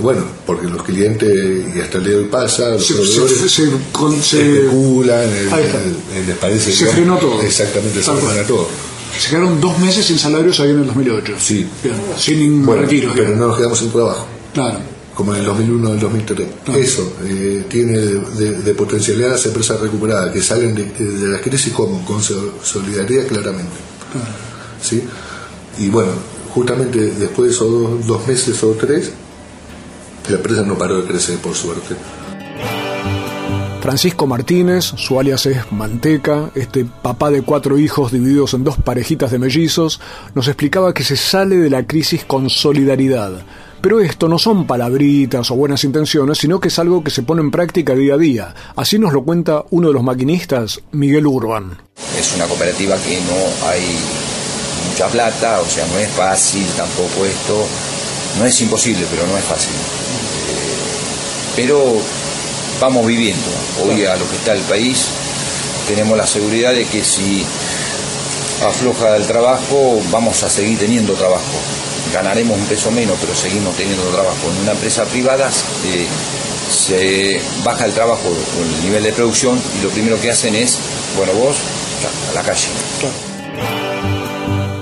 Bueno, porque los clientes, y hasta el día de hoy pasa, los Se- proveedores se- se- con- se- especulan, el- el- les parece Se frenó todo. Exactamente, se frena todo. Se quedaron dos meses sin salarios ahí en el 2008. Sí. Bien, sin ningún Bueno, retiro. pero no nos quedamos sin trabajo. Claro. como en el 2001 o el 2003. Eso eh, tiene de, de- de potencialidad las empresas recuperadas que salen de, de la crisis como con so- solidaridad claramente. ¿sí? Y bueno, justamente después de esos dos, dos meses o tres, la empresa no paró de crecer, por suerte. Francisco Martínez, su alias es Manteca, este papá de cuatro hijos divididos en dos parejitas de mellizos, nos explicaba que se sale de la crisis con solidaridad. Pero esto no son palabritas o buenas intenciones, sino que es algo que se pone en práctica día a día. Así nos lo cuenta uno de los maquinistas, Miguel Urban. Es una cooperativa que no hay mucha plata, o sea, no es fácil tampoco esto. No es imposible, pero no es fácil. Pero vamos viviendo. Hoy a lo que está el país tenemos la seguridad de que si afloja el trabajo, vamos a seguir teniendo trabajo. Ganaremos un peso menos, pero seguimos teniendo trabajo. En una empresa privada eh, se baja el trabajo o el nivel de producción y lo primero que hacen es, bueno, vos, ya, a la calle.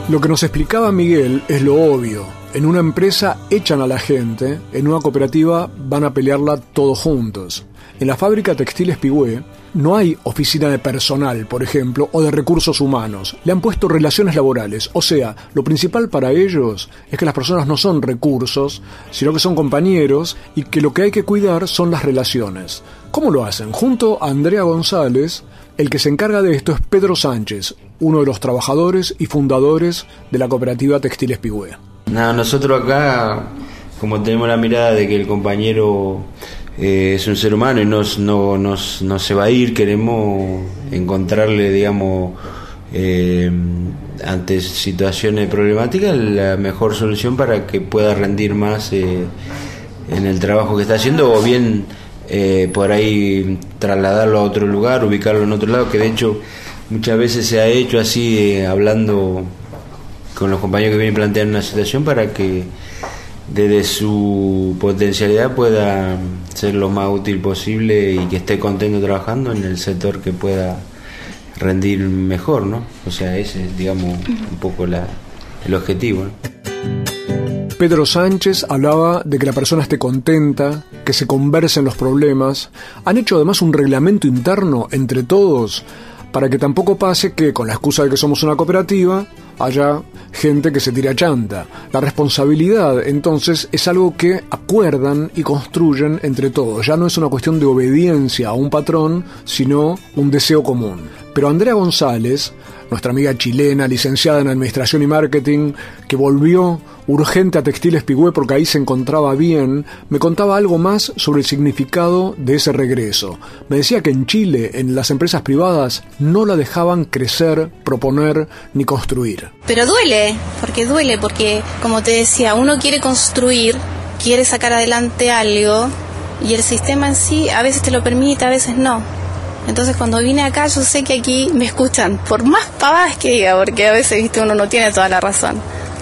Lo que nos explicaba Miguel es lo obvio. En una empresa echan a la gente, en una cooperativa van a pelearla todos juntos. En la fábrica textiles Pigüé no hay oficina de personal, por ejemplo, o de recursos humanos. Le han puesto relaciones laborales. O sea, lo principal para ellos es que las personas no son recursos, sino que son compañeros y que lo que hay que cuidar son las relaciones. ¿Cómo lo hacen? Junto a Andrea González, el que se encarga de esto es Pedro Sánchez, uno de los trabajadores y fundadores de la cooperativa Textiles Pigüé. Nada, nosotros acá, como tenemos la mirada de que el compañero eh, es un ser humano y no, no, no, se va a ir, queremos encontrarle, digamos, eh, ante situaciones problemáticas, la mejor solución para que pueda rendir más eh, en el trabajo que está haciendo o bien eh, por ahí trasladarlo a otro lugar, ubicarlo en otro lado, que de hecho muchas veces se ha hecho así, eh, hablando con los compañeros que vienen planteando una situación para que desde su potencialidad pueda ser lo más útil posible y que esté contento trabajando en el sector que pueda rendir mejor, ¿no? O sea, ese es, digamos, un poco el objetivo. Pedro Sánchez hablaba de que la persona esté contenta, que se conversen los problemas. Han hecho además un reglamento interno entre todos para que tampoco pase que, con la excusa de que somos una cooperativa, haya gente que se tira chanta. La responsabilidad, entonces, es algo que acuerdan y construyen entre todos. Ya no es una cuestión de obediencia a un patrón, sino un deseo común. Pero Andrea González, nuestra amiga chilena, licenciada en Administración y Marketing, que volvió urgente a Textiles Pigüé porque ahí se encontraba bien, me contaba algo más sobre el significado de ese regreso. Me decía que en Chile, en las empresas privadas, no la dejaban crecer, proponer ni construir. Pero duele, porque duele, porque como te decía, uno quiere construir, quiere sacar adelante algo y el sistema en sí a veces te lo permite, a veces no. Entonces cuando vine acá yo sé que aquí me escuchan, por más pavadas que diga, porque a veces viste uno no tiene toda la razón,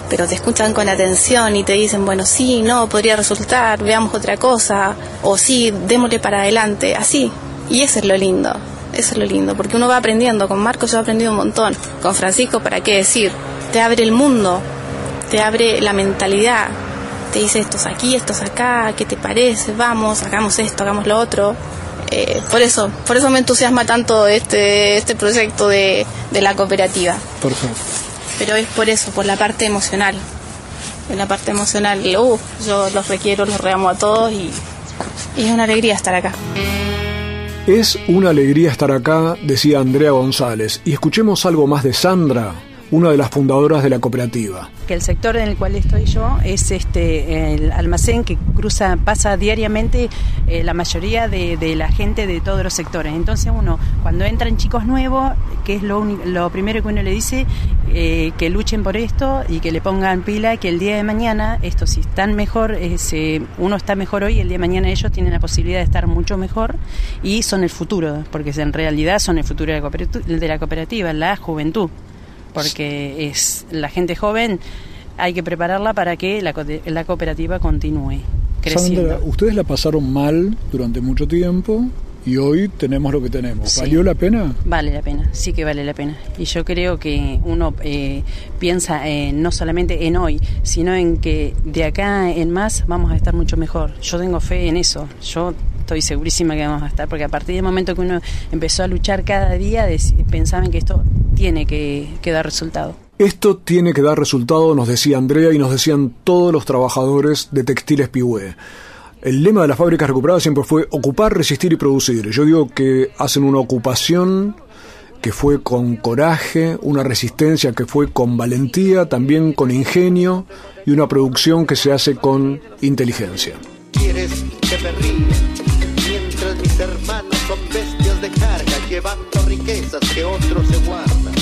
pero te escuchan con atención y te dicen, bueno, sí, no, podría resultar, veamos otra cosa, o sí, démosle para adelante, así. Y eso es lo lindo, eso es lo lindo, porque uno va aprendiendo, con Marcos yo he aprendido un montón, con Francisco, ¿para qué decir? Te abre el mundo, te abre la mentalidad, te dice estos aquí, estos acá, ¿qué te parece? Vamos, hagamos esto, hagamos lo otro. Eh, por eso, por eso me entusiasma tanto este, este proyecto de, de la cooperativa. Perfecto. Pero es por eso, por la parte emocional. En la parte emocional, uh, yo los requiero, los reamo a todos y, y es una alegría estar acá. Es una alegría estar acá, decía Andrea González. Y escuchemos algo más de Sandra, una de las fundadoras de la cooperativa. Que el sector en el cual estoy yo es este el almacén que cruza, pasa diariamente eh, la mayoría de, de, la gente de todos los sectores. Entonces uno, cuando entran chicos nuevos, que es lo, lo primero que uno le dice, eh, que luchen por esto y que le pongan pila, que el día de mañana, esto si están mejor, es, eh, uno está mejor hoy, el día de mañana ellos tienen la posibilidad de estar mucho mejor y son el futuro, porque en realidad son el futuro de la cooperativa, de la, cooperativa, la juventud porque es la gente joven hay que prepararla para que la, la cooperativa continúe creciendo. Sandra, ustedes la pasaron mal durante mucho tiempo y hoy tenemos lo que tenemos. Sí. ¿Valió la pena? Vale la pena, sí que vale la pena. Y yo creo que uno eh, piensa eh, no solamente en hoy, sino en que de acá en más vamos a estar mucho mejor. Yo tengo fe en eso. Yo estoy segurísima que vamos a estar, porque a partir del momento que uno empezó a luchar cada día, pensaban que esto tiene que, que dar resultado. Esto tiene que dar resultado, nos decía Andrea y nos decían todos los trabajadores de Textiles Pigüé. El lema de las fábricas recuperadas siempre fue ocupar, resistir y producir. Yo digo que hacen una ocupación que fue con coraje, una resistencia que fue con valentía, también con ingenio y una producción que se hace con inteligencia. ¿Quieres que hermanos son bestias de carga, llevando riquezas que otros se guardan.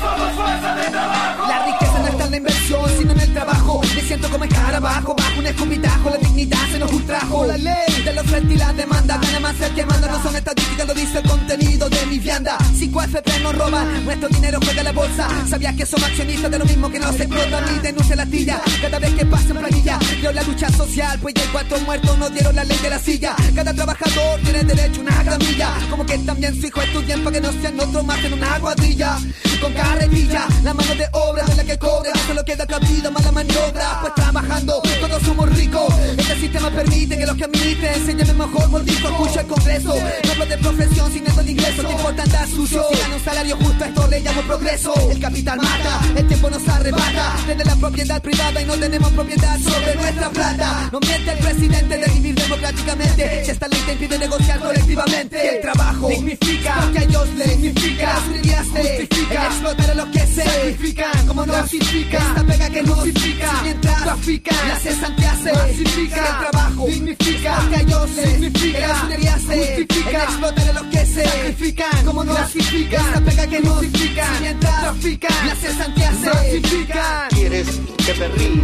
Somos fuerza de trabajo. La riqueza no está en la inversión, sino en el trabajo. Siento como escarabajo, bajo un escupitajo. La dignidad se nos ultrajo. La ley de la oferta y la demanda. Gana más el que manda, no son estadísticas, lo dice el contenido de mi vianda. 5 F FP nos roban, nuestro dinero juega la bolsa. Sabías que somos accionistas de lo mismo que nos explotan y denuncia la tilla. Cada vez que pasa en planilla, creo la lucha social, pues ya cuatro muertos, no dieron la ley de la silla. Cada trabajador tiene derecho a una camilla, como que también su hijo estudian para que no sean otros más en una cuadrilla. Con carretilla, la mano de obra de la que cobra, no solo queda cabida mala maniobra. Pues trabajando, todos somos ricos. Este sistema permite que los que administren se lleven mejor mordisco. Escucha el congreso, no hablo de profesión sin esto de ingreso. No importa andar sucio, si gana un salario justo, esto le llamo progreso. El capital mata, el tiempo nos arrebata. Desde la propiedad privada y no tenemos propiedad sobre nuestra plata. No miente el presidente de vivir democráticamente. Si esta ley te impide negociar colectivamente. El trabajo dignifica, porque a ellos le significa. Justifica, el explotar a los que se sacrifican. Como no clasifica, esta pega que no significa. Mientras trafican, la cesantía se masifica. El trabajo dignifica, porque a ellos le significa. Las universidades justifica, el explotar a los que se sacrifican. Como no clasifica, esta pega que no significa. Mientras trafican, la cesantía se masifica. ¿Quieres que me ríe?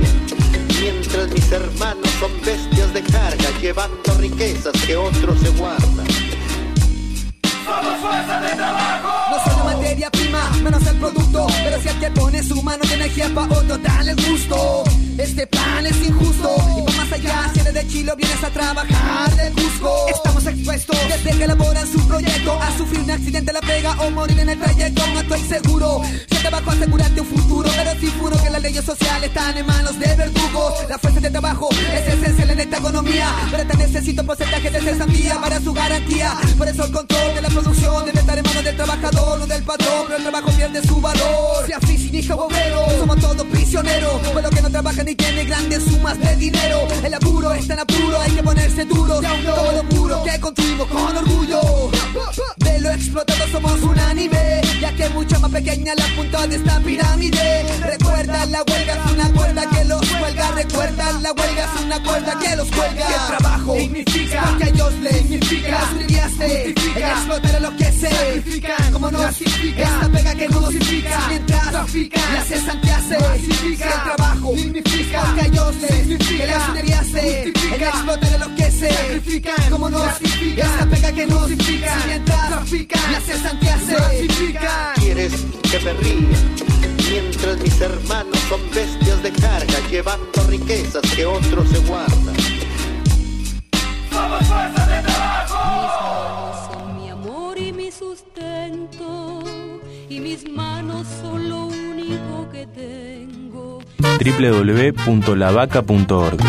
Mientras mis hermanos son bestias de carga, llevando riquezas que otros se guardan. Somos fuerza de trabajo. No solo materia menos el producto. Pero si el que pone su mano de energía pa' otro, dale el gusto. Este plan es injusto. Y va más allá, si eres de Chile o vienes a trabajar de Cusco. Estamos expuestos desde que elaboran su proyecto a sufrir un accidente, la pega o morir en el trayecto. No estoy seguro. Si te bajo asegurarte un futuro, pero sí juro que las leyes sociales están en manos de verdugos. La fuerza de trabajo es esencial en esta economía. Pero te necesito porcentaje de cesantía para su garantía. Por eso el control de la producción debe estar en manos del trabajador, no del patrón. Pero el trabajo pierde su valor. Sea oficinista o obrero, somos todos prisioneros. Por lo que no trabajan ni tienen grandes sumas de dinero. El apuro es tan apuro, hay que ponerse duro. Todo lo puro que construimos con orgullo. De lo explotado somos unánime, que mucho más pequeña la punta de esta pirámide. Recuerda, la huelga es una cuerda que los cuelga. Recuerda, la huelga es una cuerda que los cuelga. Que el trabajo dignifica, porque a ellos les significa. El explotar a los que se sacrifican. Como no clasifica, esta pega que no significa. Mientras trafican, la cesantía se masifica. El trabajo dignifica, porque a ellos les significa. El explotar a los que se sacrifican. Como no clasifica, esta pega que no significa. Mientras trafican, la cesantía se masifica. ¿Quieres que me ríe? Mientras mis hermanos son bestias de carga, llevando riquezas que otros se guardan. Somos fuerza de trabajo. Son mi amor y mi sustento, y mis manos son lo único que tengo. www.lavaca.org